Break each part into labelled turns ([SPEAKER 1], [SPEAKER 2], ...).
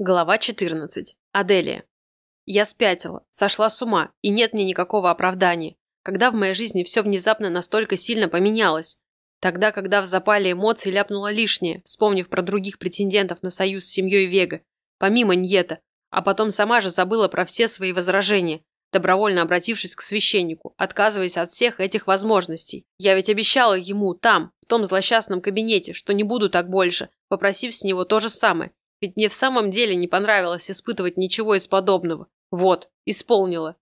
[SPEAKER 1] Глава 14. Аделия. Я спятила, сошла с ума, и нет мне никакого оправдания. Когда в моей жизни все внезапно настолько сильно поменялось. Тогда, когда в запале эмоций ляпнула лишнее, вспомнив про других претендентов на союз с семьей Вега, помимо Ньета, а потом сама же забыла про все свои возражения, добровольно обратившись к священнику, отказываясь от всех этих возможностей. Я ведь обещала ему там, в том злосчастном кабинете, что не буду так больше, попросив с него то же самое, ведь мне в самом деле не понравилось испытывать ничего из подобного. Вот, исполнила.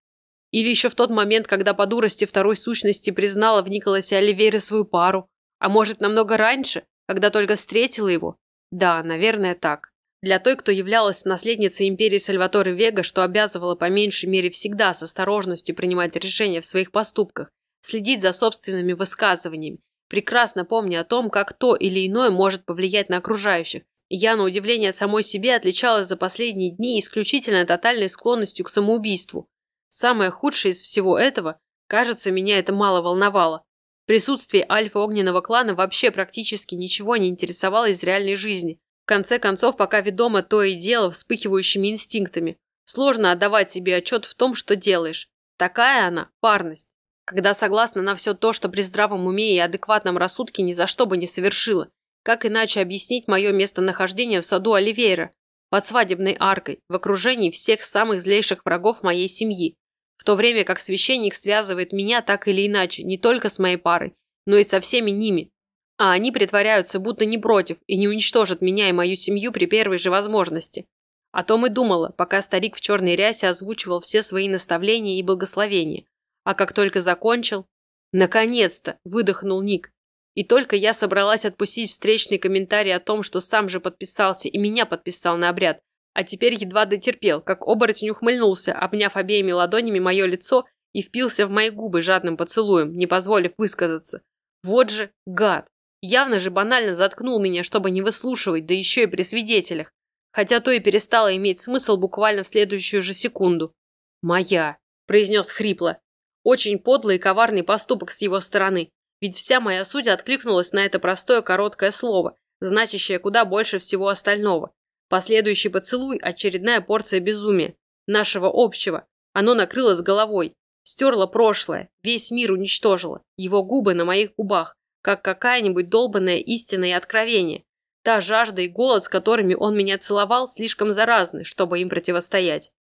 [SPEAKER 1] Или еще в тот момент, когда по дурости второй сущности признала в Николасе Оливейре свою пару. А может, намного раньше, когда только встретила его? Да, наверное, так. Для той, кто являлась наследницей империи Сальваторе Вега, что обязывала по меньшей мере всегда с осторожностью принимать решения в своих поступках, следить за собственными высказываниями, прекрасно помня о том, как то или иное может повлиять на окружающих, я, на удивление самой себе, отличалась за последние дни исключительно тотальной склонностью к самоубийству. Самое худшее из всего этого, кажется, меня это мало волновало. Присутствие альфа-огненного клана вообще практически ничего не интересовало из реальной жизни. В конце концов, пока ведомо то и дело вспыхивающими инстинктами. Сложно отдавать себе отчет в том, что делаешь. Такая она – парность. Когда согласна на все то, что при здравом уме и адекватном рассудке ни за что бы не совершила, как иначе объяснить мое местонахождение в саду Оливейра, под свадебной аркой, в окружении всех самых злейших врагов моей семьи, в то время как священник связывает меня так или иначе не только с моей парой, но и со всеми ними. А они притворяются, будто не против и не уничтожат меня и мою семью при первой же возможности. О том и думала, пока старик в черной рясе озвучивал все свои наставления и благословения. А как только закончил... Наконец-то! Выдохнул Ник. И только я собралась отпустить встречный комментарий о том, что сам же подписался и меня подписал на обряд, а теперь едва дотерпел, как оборотень ухмыльнулся, обняв обеими ладонями мое лицо и впился в мои губы жадным поцелуем, не позволив высказаться. Вот же гад! Явно же банально заткнул меня, чтобы не выслушивать, да еще и при свидетелях. Хотя то и перестало иметь смысл буквально в следующую же секунду. «Моя», – произнес хрипло. Очень подлый и коварный поступок с его стороны, ведь вся моя суть откликнулась на это простое короткое слово, значащее куда больше всего остального. Последующий поцелуй – очередная порция безумия. Нашего общего. Оно накрыло с головой. Стерло прошлое. Весь мир уничтожило. Его губы на моих губах. Как какая-нибудь долбанная истина и откровение. Та жажда и голод, с которыми он меня целовал, слишком заразны, чтобы им противостоять.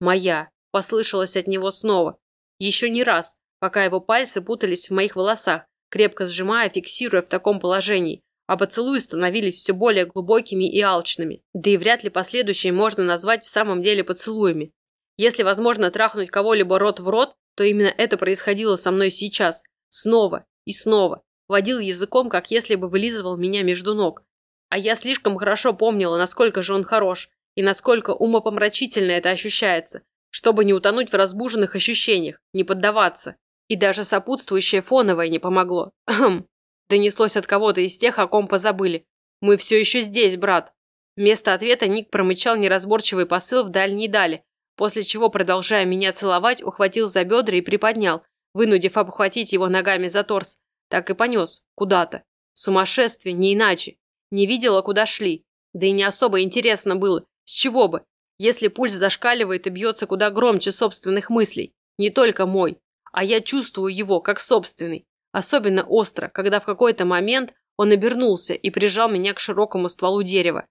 [SPEAKER 1] «Моя», – послышалось от него снова. Еще не раз, пока его пальцы путались в моих волосах, крепко сжимая, фиксируя в таком положении, а поцелуи становились все более глубокими и алчными. Да и вряд ли последующие можно назвать в самом деле поцелуями. Если возможно трахнуть кого-либо рот в рот, то именно это происходило со мной сейчас. Снова и снова. Водил языком, как если бы вылизывал меня между ног. А я слишком хорошо помнила, насколько же он хорош, и насколько умопомрачительно это ощущается, чтобы не утонуть в разбуженных ощущениях, не поддаваться. И даже сопутствующее фоновое не помогло. Хм. Донеслось от кого-то из тех, о ком позабыли. «Мы все еще здесь, брат». Вместо ответа Ник промычал неразборчивый посыл в дальней дали, после чего, продолжая меня целовать, ухватил за бедра и приподнял, вынудив обхватить его ногами за торс. Так и понес. Куда-то. Сумасшествие, не иначе. Не видела, куда шли. Да и не особо интересно было. С чего бы? Если пульс зашкаливает и бьется куда громче собственных мыслей. Не только мой а я чувствую его как собственный. Особенно остро, когда в какой-то момент он обернулся и прижал меня к широкому стволу дерева.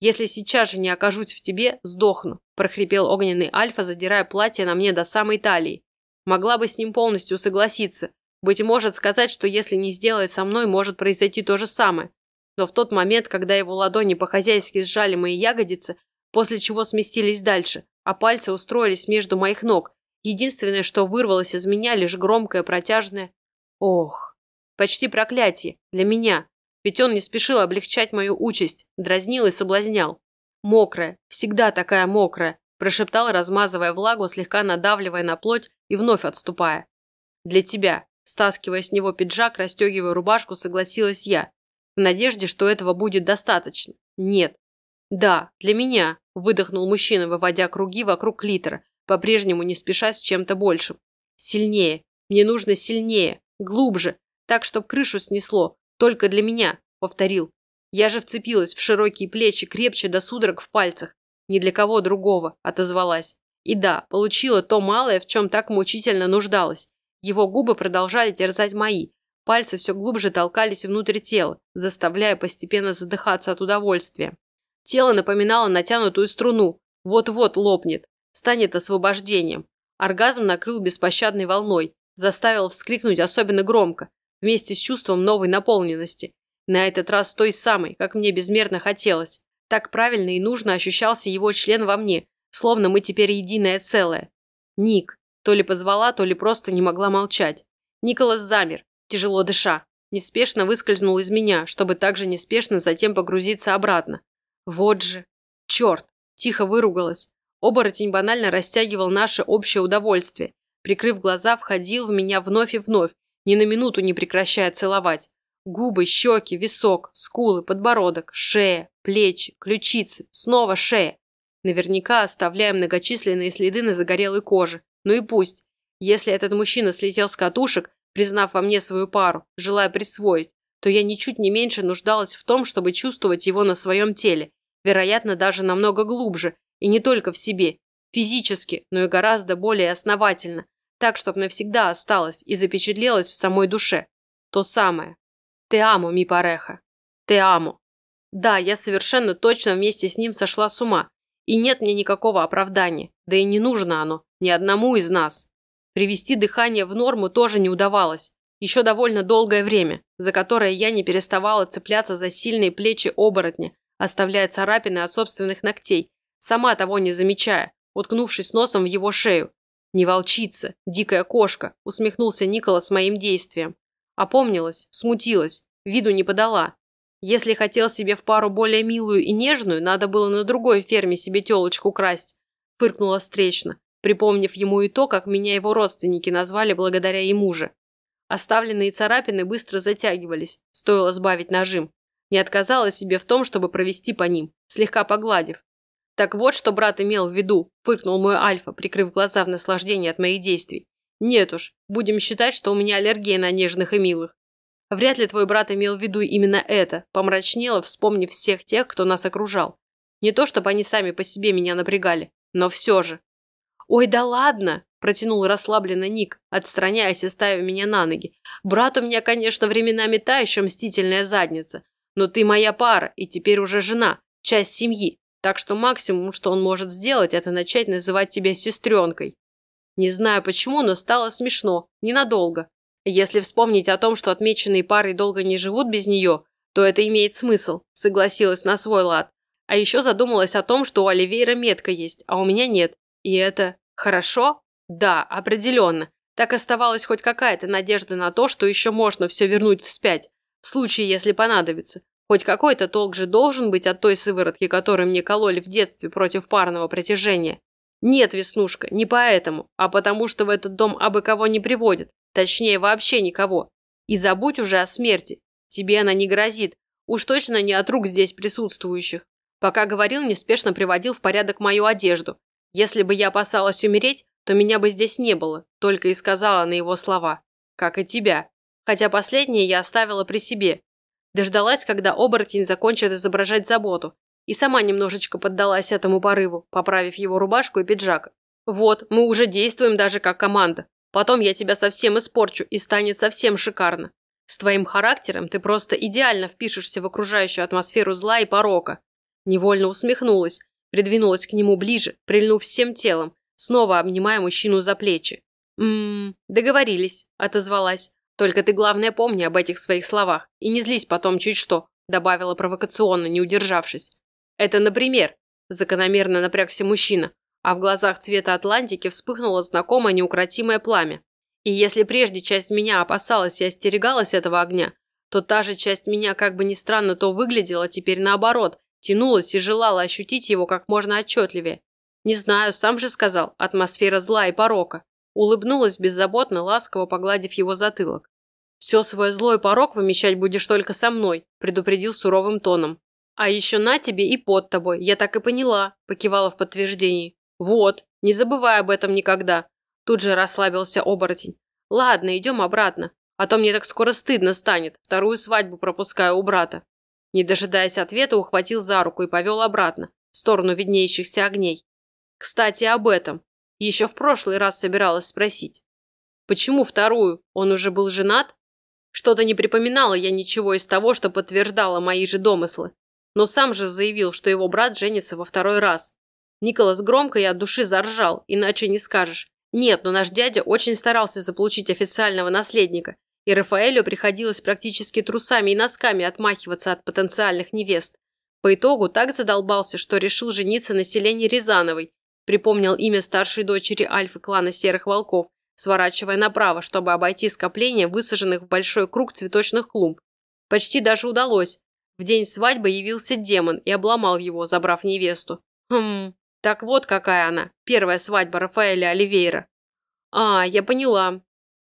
[SPEAKER 1] «Если сейчас же не окажусь в тебе, сдохну», – прохрипел огненный Альфа, задирая платье на мне до самой талии. Могла бы с ним полностью согласиться. Быть может, сказать, что если не сделает со мной, может произойти то же самое. Но в тот момент, когда его ладони по-хозяйски сжали мои ягодицы, после чего сместились дальше, а пальцы устроились между моих ног, Единственное, что вырвалось из меня, лишь громкое протяжное «Ох!» Почти проклятие. Для меня. Ведь он не спешил облегчать мою участь, дразнил и соблазнял. «Мокрая, всегда такая мокрая», прошептал, размазывая влагу, слегка надавливая на плоть и вновь отступая. «Для тебя», стаскивая с него пиджак, расстегивая рубашку, согласилась я. В надежде, что этого будет достаточно. Нет. «Да, для меня», – выдохнул мужчина, выводя круги вокруг литера, по-прежнему не спеша с чем-то большим. Сильнее. Мне нужно сильнее. Глубже. Так, чтоб крышу снесло. Только для меня. Повторил. Я же вцепилась в широкие плечи крепче до судорог в пальцах. ни для кого другого, отозвалась. И да, получила то малое, в чем так мучительно нуждалась. Его губы продолжали терзать мои. Пальцы все глубже толкались внутрь тела, заставляя постепенно задыхаться от удовольствия. Тело напоминало натянутую струну. Вот-вот лопнет. Станет освобождением. Оргазм накрыл беспощадной волной. Заставил вскрикнуть особенно громко, вместе с чувством новой наполненности. На этот раз той самой, как мне безмерно хотелось. Так правильно и нужно ощущался его член во мне, словно мы теперь единое целое. Ник. То ли позвала, то ли просто не могла молчать. Николас замер, тяжело дыша. Неспешно выскользнул из меня, чтобы также неспешно затем погрузиться обратно. Вот же. Черт. Тихо выругалась. Оборотень банально растягивал наше общее удовольствие. Прикрыв глаза, входил в меня вновь и вновь, ни на минуту не прекращая целовать. Губы, щеки, висок, скулы, подбородок, шея, плечи, ключицы, снова шея. Наверняка оставляя многочисленные следы на загорелой коже. Ну и пусть. Если этот мужчина слетел с катушек, признав во мне свою пару, желая присвоить, то я ничуть не меньше нуждалась в том, чтобы чувствовать его на своем теле, вероятно, даже намного глубже, и не только в себе, физически, но и гораздо более основательно, так, чтобы навсегда осталось и запечатлелось в самой душе. То самое, «Те амо, ми пареха. Те амо». Да, я совершенно точно вместе с ним сошла с ума. И нет мне никакого оправдания. Да и не нужно оно. Ни одному из нас. Привести дыхание в норму тоже не удавалось. Еще довольно долгое время, за которое я не переставала цепляться за сильные плечи оборотня, оставляя царапины от собственных ногтей, сама того не замечая, уткнувшись носом в его шею. «Не волчица, дикая кошка», усмехнулся Николас моим действием. Опомнилась, смутилась, виду не подала. Если хотел себе в пару более милую и нежную, надо было на другой ферме себе телочку красть. Фыркнула встречно, припомнив ему и то, как меня его родственники назвали благодаря ему же. Оставленные царапины быстро затягивались, стоило сбавить нажим. Не отказала себе в том, чтобы провести по ним, слегка погладив. Так вот, что брат имел в виду, фыркнул мой Альфа, прикрыв глаза в наслаждении от моих действий. Нет уж, будем считать, что у меня аллергия на нежных и милых. Вряд ли твой брат имел в виду именно это, помрачнело, вспомнив всех тех, кто нас окружал. Не то, чтобы они сами по себе меня напрягали, но все же. «Ой, да ладно!» – протянул расслабленно Ник, отстраняясь и ставя меня на ноги. «Брат у меня, конечно, временами та еще мстительная задница, но ты моя пара и теперь уже жена, часть семьи, так что максимум, что он может сделать, это начать называть тебя сестренкой. Не знаю почему, но стало смешно. Ненадолго. Если вспомнить о том, что отмеченные пары долго не живут без нее, то это имеет смысл, согласилась на свой лад. А еще задумалась о том, что у Оливейра метка есть, а у меня нет. И это хорошо? Да, определенно. Так оставалась хоть какая-то надежда на то, что еще можно все вернуть вспять, в случае, если понадобится. Хоть какой-то толк же должен быть от той сыворотки, которую мне кололи в детстве против парного притяжения. Нет, Веснушка, не поэтому, а потому что в этот дом абы кого не приводят. Точнее, вообще никого. И забудь уже о смерти. Тебе она не грозит. Уж точно не от рук здесь присутствующих. Пока говорил, неспешно приводил в порядок мою одежду. Если бы я опасалась умереть, то меня бы здесь не было, только и сказала на его слова. Как и тебя. Хотя последнее я оставила при себе. Дождалась, когда оборотень закончит изображать заботу, и сама немножечко поддалась этому порыву, поправив его рубашку и пиджак. «Вот, мы уже действуем даже как команда. Потом я тебя совсем испорчу, и станет совсем шикарно. С твоим характером ты просто идеально впишешься в окружающую атмосферу зла и порока». Невольно усмехнулась, придвинулась к нему ближе, прильнув всем телом, снова обнимая мужчину за плечи. «Ммм, договорились», – отозвалась. «Только ты, главное, помни об этих своих словах и не злись потом чуть что», – добавила провокационно, не удержавшись. Это, например, закономерно напрягся мужчина, а в глазах цвета Атлантики вспыхнуло знакомое неукротимое пламя. И если прежде часть меня опасалась и остерегалась этого огня, то та же часть меня, как бы ни странно то выглядела, теперь наоборот, тянулась и желала ощутить его как можно отчетливее. Не знаю, сам же сказал, атмосфера зла и порока. Улыбнулась беззаботно, ласково погладив его затылок. «Все свой злой порок вымещать будешь только со мной», предупредил суровым тоном. «А еще на тебе и под тобой, я так и поняла», – покивала в подтверждении. «Вот, не забывай об этом никогда», – тут же расслабился оборотень. «Ладно, идем обратно, а то мне так скоро стыдно станет, вторую свадьбу пропускаю у брата». Не дожидаясь ответа, ухватил за руку и повел обратно, в сторону виднеющихся огней. Кстати, об этом. Еще в прошлый раз собиралась спросить. Почему вторую? Он уже был женат? Что-то не припоминала я ничего из того, что подтверждало мои же домыслы. Но сам же заявил, что его брат женится во второй раз. Николас громко и от души заржал, иначе не скажешь. Нет, но наш дядя очень старался заполучить официального наследника, и Рафаэлю приходилось практически трусами и носками отмахиваться от потенциальных невест. По итогу так задолбался, что решил жениться на Селене Рязановой, припомнил имя старшей дочери Альфы клана Серых Волков, сворачивая направо, чтобы обойти скопление высаженных в большой круг цветочных клумб. Почти даже удалось. В день свадьбы явился демон и обломал его, забрав невесту. Хм, так вот какая она, первая свадьба Рафаэля Оливейра. А, я поняла,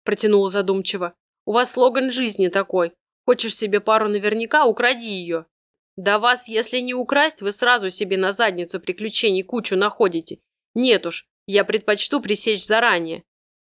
[SPEAKER 1] протянула задумчиво. У вас слоган жизни такой. Хочешь себе пару наверняка, укради ее. Да вас, если не украсть, вы сразу себе на задницу приключений кучу находите. Нет уж, я предпочту пресечь заранее.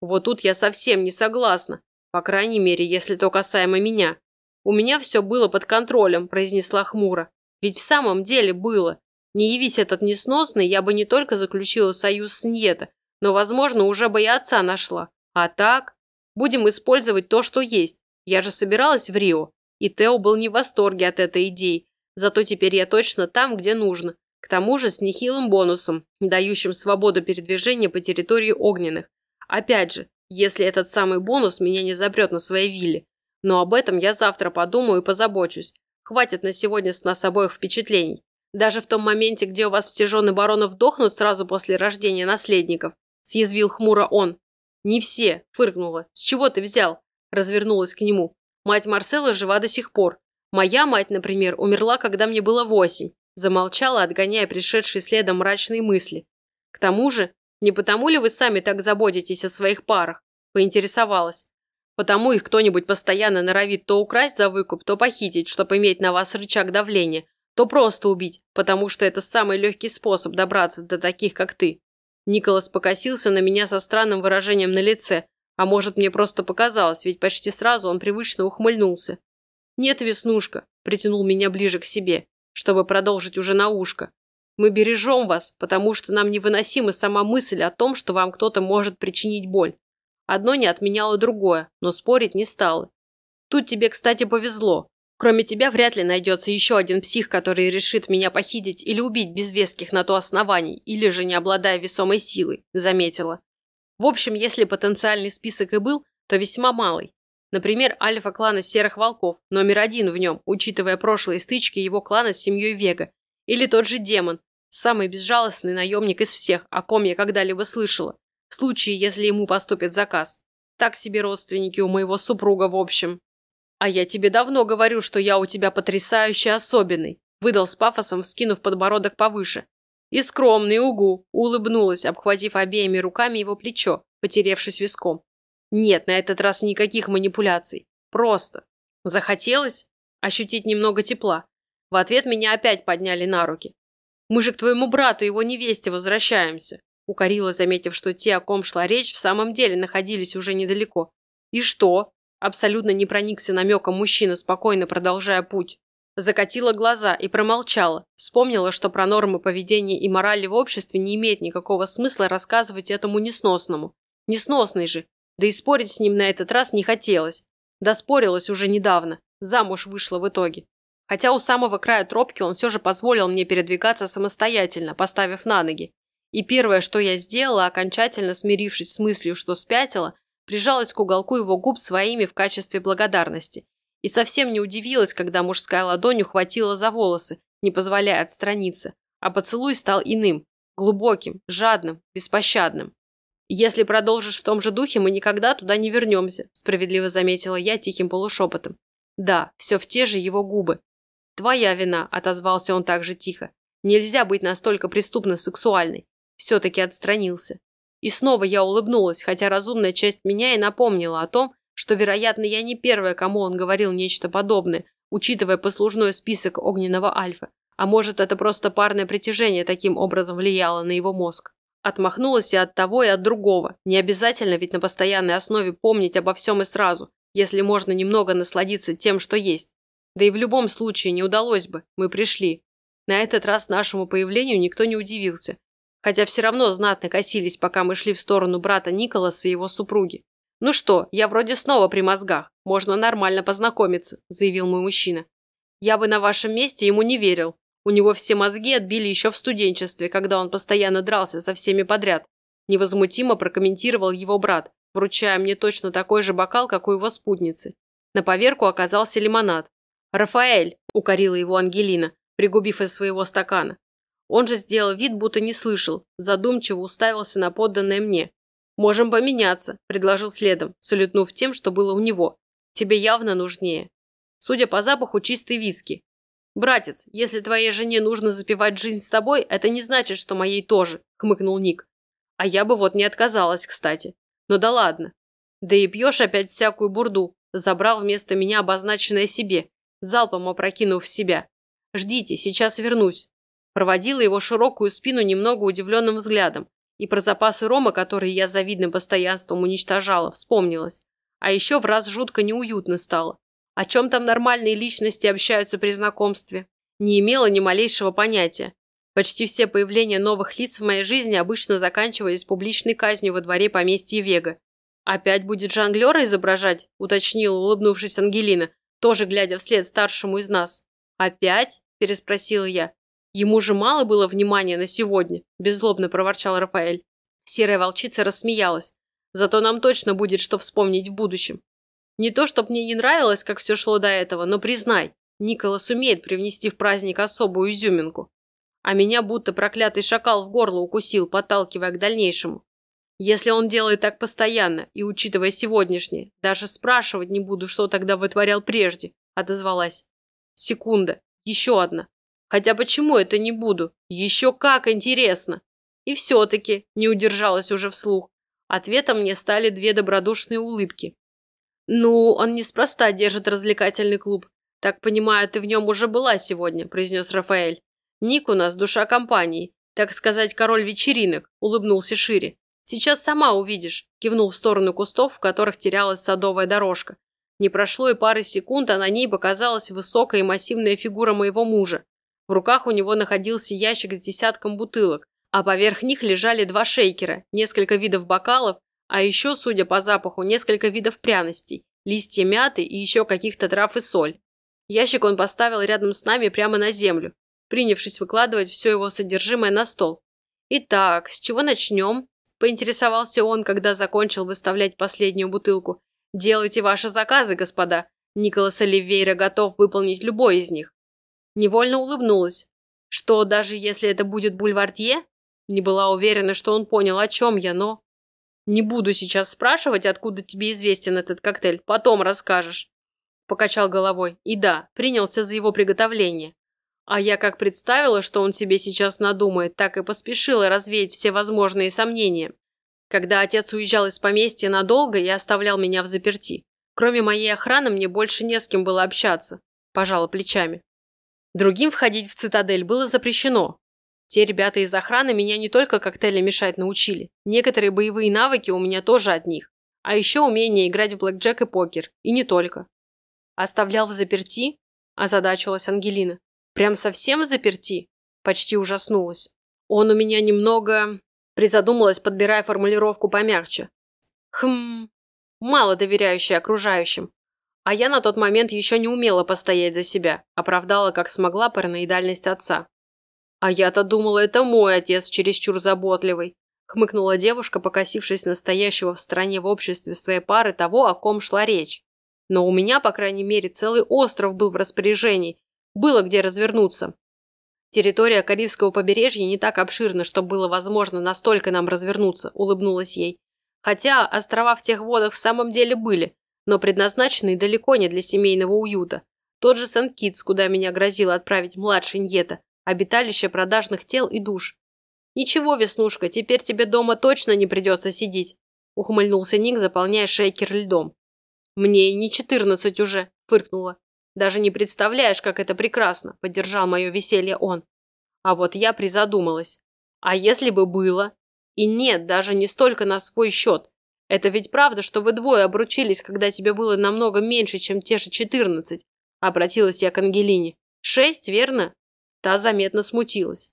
[SPEAKER 1] Вот тут я совсем не согласна. По крайней мере, если то касаемо меня. У меня все было под контролем, произнесла хмуро. Ведь в самом деле было. Не явись этот несносный, я бы не только заключила союз с Ньета, но, возможно, уже бы и отца нашла. А так, будем использовать то, что есть. Я же собиралась в Рио. И Тео был не в восторге от этой идеи. Зато теперь я точно там, где нужно. К тому же с нехилым бонусом, дающим свободу передвижения по территории огненных. Опять же, если этот самый бонус меня не запрет на своей вилле. Но об этом я завтра подумаю и позабочусь. Хватит на сегодня с нас обоих впечатлений. Даже в том моменте, где у вас все жены баронов дохнут сразу после рождения наследников, съязвил хмуро он. Не все, фыркнула. С чего ты взял? Развернулась к нему. Мать Марсела жива до сих пор. Моя мать, например, умерла, когда мне было восемь. Замолчала, отгоняя пришедшие следом мрачные мысли. К тому же, не потому ли вы сами так заботитесь о своих парах? Поинтересовалась. Потому их кто-нибудь постоянно норовит то украсть за выкуп, то похитить, чтобы иметь на вас рычаг давления, то просто убить, потому что это самый легкий способ добраться до таких, как ты. Николас покосился на меня со странным выражением на лице, а может, мне просто показалось, ведь почти сразу он привычно ухмыльнулся. «Нет, Веснушка», – притянул меня ближе к себе, чтобы продолжить уже на ушко. «Мы бережем вас, потому что нам невыносима сама мысль о том, что вам кто-то может причинить боль. Одно не отменяло другое, но спорить не стало. Тут тебе, кстати, повезло. Кроме тебя вряд ли найдется еще один псих, который решит меня похитить или убить без веских на то оснований, или же не обладая весомой силой», – заметила. В общем, если потенциальный список и был, то весьма малый. Например, альфа-клана Серых Волков, номер один в нем, учитывая прошлые стычки его клана с семьей Вега. Или тот же Демон, самый безжалостный наемник из всех, о ком я когда-либо слышала, в случае, если ему поступит заказ. Так себе родственники у моего супруга в общем. «А я тебе давно говорю, что я у тебя потрясающе особенный», выдал с пафосом, вскинув подбородок повыше. И скромный угу, улыбнулась, обхватив обеими руками его плечо, потеревшись виском. Нет, на этот раз никаких манипуляций. Просто. Захотелось ощутить немного тепла. В ответ меня опять подняли на руки. «Мы же к твоему брату и его невесте возвращаемся», укорила, заметив, что те, о ком шла речь, в самом деле находились уже недалеко. «И что?» Абсолютно не проникся намеком мужчина, спокойно продолжая путь. Закатила глаза и промолчала. Вспомнила, что про нормы поведения и морали в обществе не имеет никакого смысла рассказывать этому несносному. Несносный же, да и спорить с ним на этот раз не хотелось. Доспорилась уже недавно. Замуж вышла в итоге. Хотя у самого края тропки он все же позволил мне передвигаться самостоятельно, поставив на ноги. И первое, что я сделала, окончательно смирившись с мыслью, что спятила, прижалась к уголку его губ своими в качестве благодарности. И совсем не удивилась, когда мужская ладонь ухватила за волосы, не позволяя отстраниться. А поцелуй стал иным, глубоким, жадным, беспощадным. «Если продолжишь в том же духе, мы никогда туда не вернемся», справедливо заметила я тихим полушепотом. Да, все в те же его губы. «Твоя вина», – отозвался он так же тихо. «Нельзя быть настолько преступно сексуальной». Все-таки отстранился. И снова я улыбнулась, хотя разумная часть меня и напомнила о том, что, вероятно, я не первая, кому он говорил нечто подобное, учитывая послужной список огненного альфа. А может, это просто парное притяжение таким образом влияло на его мозг. Отмахнулась и от того, и от другого. Не обязательно ведь на постоянной основе помнить обо всем и сразу, если можно немного насладиться тем, что есть. Да и в любом случае не удалось бы, мы пришли. На этот раз нашему появлению никто не удивился, хотя все равно знатно косились, пока мы шли в сторону брата Николаса и его супруги. «Ну что, я вроде снова при мозгах, можно нормально познакомиться», – заявил мой мужчина. «Я бы на вашем месте ему не верил. У него все мозги отбили еще в студенчестве, когда он постоянно дрался со всеми подряд», – невозмутимо прокомментировал его брат, вручая мне точно такой же бокал, как у его спутницы. На поверку оказался лимонад. «Рафаэль!» – укорила его Ангелина, пригубив из своего стакана. Он же сделал вид, будто не слышал, задумчиво уставился на подданное мне. «Можем поменяться», – предложил следом, салютнув тем, что было у него. «Тебе явно нужнее. Судя по запаху, чистый виски. Братец, если твоей жене нужно запивать жизнь с тобой, это не значит, что моей тоже», – хмыкнул Ник. «А я бы вот не отказалась, кстати. Но да ладно. Да и пьешь опять всякую бурду», – забрал вместо меня обозначенное себе, залпом опрокинув в себя. «Ждите, сейчас вернусь». Проводила его широкую спину немного удивленным взглядом, и про запасы рома, которые я завидным постоянством уничтожала, вспомнилась. А еще в раз жутко неуютно стало. О чем там нормальные личности общаются при знакомстве? Не имела ни малейшего понятия. Почти все появления новых лиц в моей жизни обычно заканчивались публичной казнью во дворе поместья Вега. «Опять будет жонглера изображать?» – уточнила, улыбнувшись Ангелина, тоже глядя вслед старшему из нас. «Опять?» – переспросила я. Ему же мало было внимания на сегодня, беззлобно проворчал Рафаэль. Серая волчица рассмеялась. Зато нам точно будет что вспомнить в будущем. Не то, чтоб мне не нравилось, как все шло до этого, но признай, Николас умеет привнести в праздник особую изюминку. А меня будто проклятый шакал в горло укусил, подталкивая к дальнейшему. Если он делает так постоянно, и учитывая сегодняшнее, даже спрашивать не буду, что тогда вытворял прежде, отозвалась. Секунда, еще одна. Хотя почему это не буду? Еще как интересно. И все-таки не удержалась уже вслух. Ответом мне стали две добродушные улыбки. «Ну, он неспроста держит развлекательный клуб. Так понимаю, ты в нем уже была сегодня», – произнес Рафаэль. «Ник у нас душа компании, так сказать, король вечеринок», – улыбнулся шире. «Сейчас сама увидишь», – кивнул в сторону кустов, в которых терялась садовая дорожка. Не прошло и пары секунд, а на ней показалась высокая и массивная фигура моего мужа. В руках у него находился ящик с десятком бутылок, а поверх них лежали два шейкера, несколько видов бокалов, а еще, судя по запаху, несколько видов пряностей, листья мяты и еще каких-то трав и соль. Ящик он поставил рядом с нами прямо на землю, принявшись выкладывать все его содержимое на стол. «Итак, с чего начнем?» – поинтересовался он, когда закончил выставлять последнюю бутылку. «Делайте ваши заказы, господа. Николас Оливейра готов выполнить любой из них». Невольно улыбнулась. Что, даже если это будет бульвардье? Не была уверена, что он понял, о чем я, но... Не буду сейчас спрашивать, откуда тебе известен этот коктейль. Потом расскажешь. Покачал головой. И да, принялся за его приготовление. А я как представила, что он себе сейчас надумает, так и поспешила развеять все возможные сомнения. Когда отец уезжал из поместья надолго и оставлял меня в заперти. Кроме моей охраны мне больше не с кем было общаться. Пожала плечами. Другим входить в цитадель было запрещено. Те ребята из охраны меня не только коктейли мешать научили. Некоторые боевые навыки у меня тоже от них. А еще умение играть в блэкджек и покер. И не только. Оставлял в заперти? Озадачилась Ангелина. Прям совсем в заперти? Почти ужаснулась. Он у меня немного... Призадумалась, подбирая формулировку помягче. Хм... Мало доверяющий окружающим. А я на тот момент еще не умела постоять за себя, оправдала как смогла параноидальность отца. А я-то думала, это мой отец чересчур заботливый, хмыкнула девушка, покосившись на стоящего в стороне в обществе своей пары того, о ком шла речь. Но у меня, по крайней мере, целый остров был в распоряжении, было где развернуться. Территория Карибского побережья не так обширна, чтобы было возможно настолько нам развернуться, улыбнулась ей. Хотя острова в тех водах в самом деле были, но предназначенный далеко не для семейного уюта. Тот же Сент-Китс, куда меня грозило отправить младший Ньета, обиталище продажных тел и душ. «Ничего, Веснушка, теперь тебе дома точно не придется сидеть», ухмыльнулся Ник, заполняя шейкер льдом. «Мне и не четырнадцать уже», фыркнула. «Даже не представляешь, как это прекрасно», поддержал мое веселье он. А вот я призадумалась. А если бы было? И нет, даже не столько на свой счет. Это ведь правда, что вы двое обручились, когда тебе было намного меньше, чем те же четырнадцать. Обратилась я к Ангелине. Шесть, верно? Та заметно смутилась.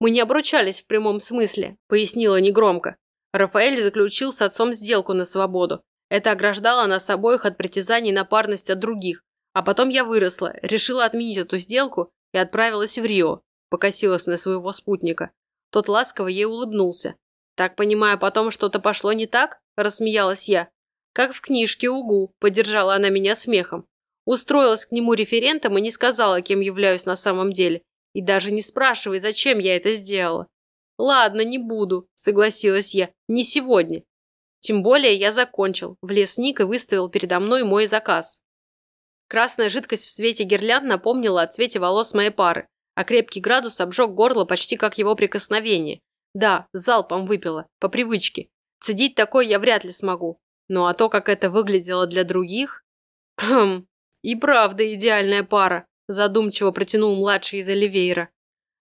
[SPEAKER 1] «Мы не обручались в прямом смысле», – пояснила негромко. Рафаэль заключил с отцом сделку на свободу. Это ограждало нас обоих от притязаний на парность от других. А потом я выросла, решила отменить эту сделку и отправилась в Рио. Покосилась на своего спутника. Тот ласково ей улыбнулся. «Так, понимаю, потом что-то пошло не так?» – рассмеялась я. «Как в книжке «Угу», – поддержала она меня смехом. Устроилась к нему референтом и не сказала, кем являюсь на самом деле. И даже не спрашивай, зачем я это сделала. «Ладно, не буду», – согласилась я. «Не сегодня». Тем более я закончил. Влез Ник и выставил передо мной мой заказ. Красная жидкость в свете гирлянд напомнила о цвете волос моей пары, а крепкий градус обжег горло почти как его прикосновение. Да, залпом выпила, по привычке. Цедить такое я вряд ли смогу. Ну а то, как это выглядело для других... Хм, и правда идеальная пара, задумчиво протянул младший из Оливейра.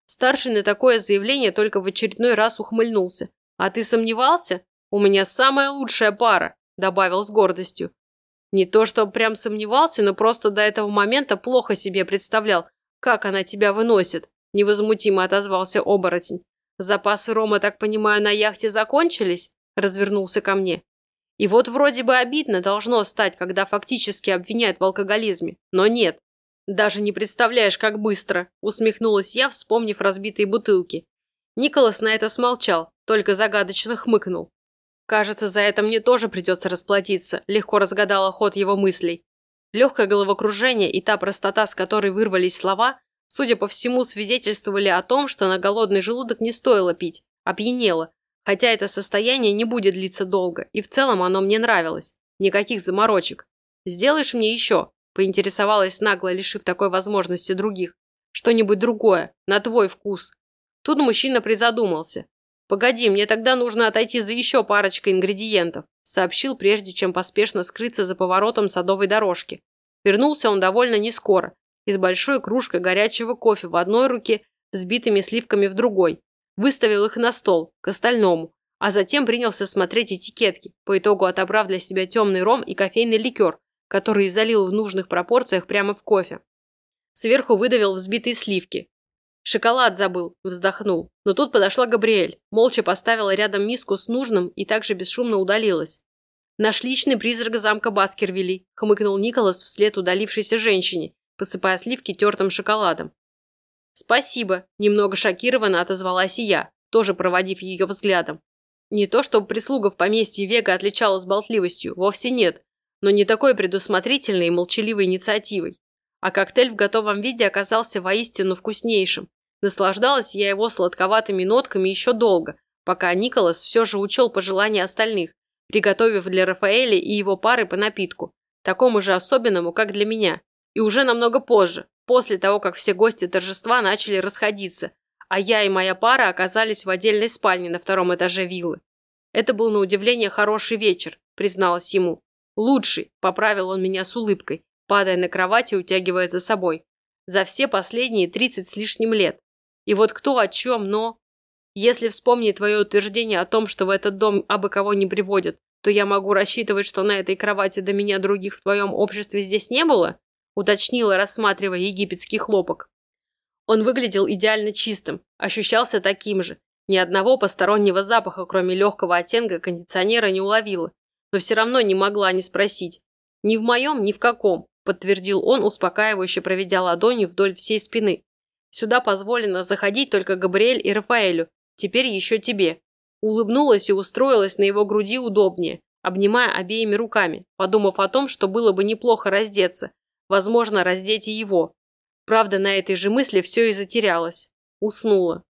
[SPEAKER 1] Старший на такое заявление только в очередной раз ухмыльнулся. «А ты сомневался? У меня самая лучшая пара», – добавил с гордостью. Не то, что прям сомневался, но просто до этого момента плохо себе представлял, как она тебя выносит, – невозмутимо отозвался оборотень. «Запасы рома, так понимаю, на яхте закончились?» – развернулся ко мне. И вот вроде бы обидно должно стать, когда фактически обвиняют в алкоголизме, но нет. «Даже не представляешь, как быстро!» – усмехнулась я, вспомнив разбитые бутылки. Николас на это смолчал, только загадочно хмыкнул. «Кажется, за это мне тоже придется расплатиться», – легко разгадала ход его мыслей. Легкое головокружение и та простота, с которой вырвались слова, судя по всему, свидетельствовали о том, что на голодный желудок не стоило пить, опьянело, хотя это состояние не будет длиться долго, и в целом оно мне нравилось. Никаких заморочек. «Сделаешь мне еще?» Поинтересовалась нагло, лишив такой возможности других. Что-нибудь другое, на твой вкус. Тут мужчина призадумался. «Погоди, мне тогда нужно отойти за еще парочкой ингредиентов», сообщил, прежде чем поспешно скрыться за поворотом садовой дорожки. Вернулся он довольно нескоро, и с большой кружкой горячего кофе в одной руке, взбитыми сливками в другой. Выставил их на стол, к остальному, а затем принялся смотреть этикетки, по итогу отобрав для себя темный ром и кофейный ликер, который залил в нужных пропорциях прямо в кофе. Сверху выдавил взбитые сливки. «Шоколад забыл», – вздохнул. Но тут подошла Габриэль, молча поставила рядом миску с нужным и также бесшумно удалилась. «Наш личный призрак замка Баскервилли», – хмыкнул Николас вслед удалившейся женщине, посыпая сливки тертым шоколадом. «Спасибо», – немного шокированно отозвалась и я, тоже проводив ее взглядом. Не то, чтобы прислуга в поместье Вега отличалась болтливостью, вовсе нет, но не такой предусмотрительной и молчаливой инициативой. А коктейль в готовом виде оказался воистину вкуснейшим. Наслаждалась я его сладковатыми нотками еще долго, пока Николас все же учел пожелания остальных, приготовив для Рафаэля и его пары по напитку, такому же особенному, как для меня. И уже намного позже, после того, как все гости торжества начали расходиться, а я и моя пара оказались в отдельной спальне на втором этаже виллы. Это был на удивление хороший вечер, призналась ему. «Лучший», – поправил он меня с улыбкой, падая на кровать и утягивая за собой. «За все последние тридцать с лишним лет. И вот кто о чем, но...» «Если вспомнить твое утверждение о том, что в этот дом абы кого не приводят, то я могу рассчитывать, что на этой кровати до меня других в твоем обществе здесь не было?» уточнила, рассматривая египетский хлопок. Он выглядел идеально чистым, ощущался таким же. Ни одного постороннего запаха, кроме легкого оттенка кондиционера, не уловила но все равно не могла не спросить. «Ни в моем, ни в каком», – подтвердил он, успокаивающе проведя ладонью вдоль всей спины. «Сюда позволено заходить только Габриэль и Рафаэлю, теперь еще тебе». Улыбнулась и устроилась на его груди удобнее, обнимая обеими руками, подумав о том, что было бы неплохо раздеться, возможно, раздеть и его. Правда, на этой же мысли все и затерялось. Уснула.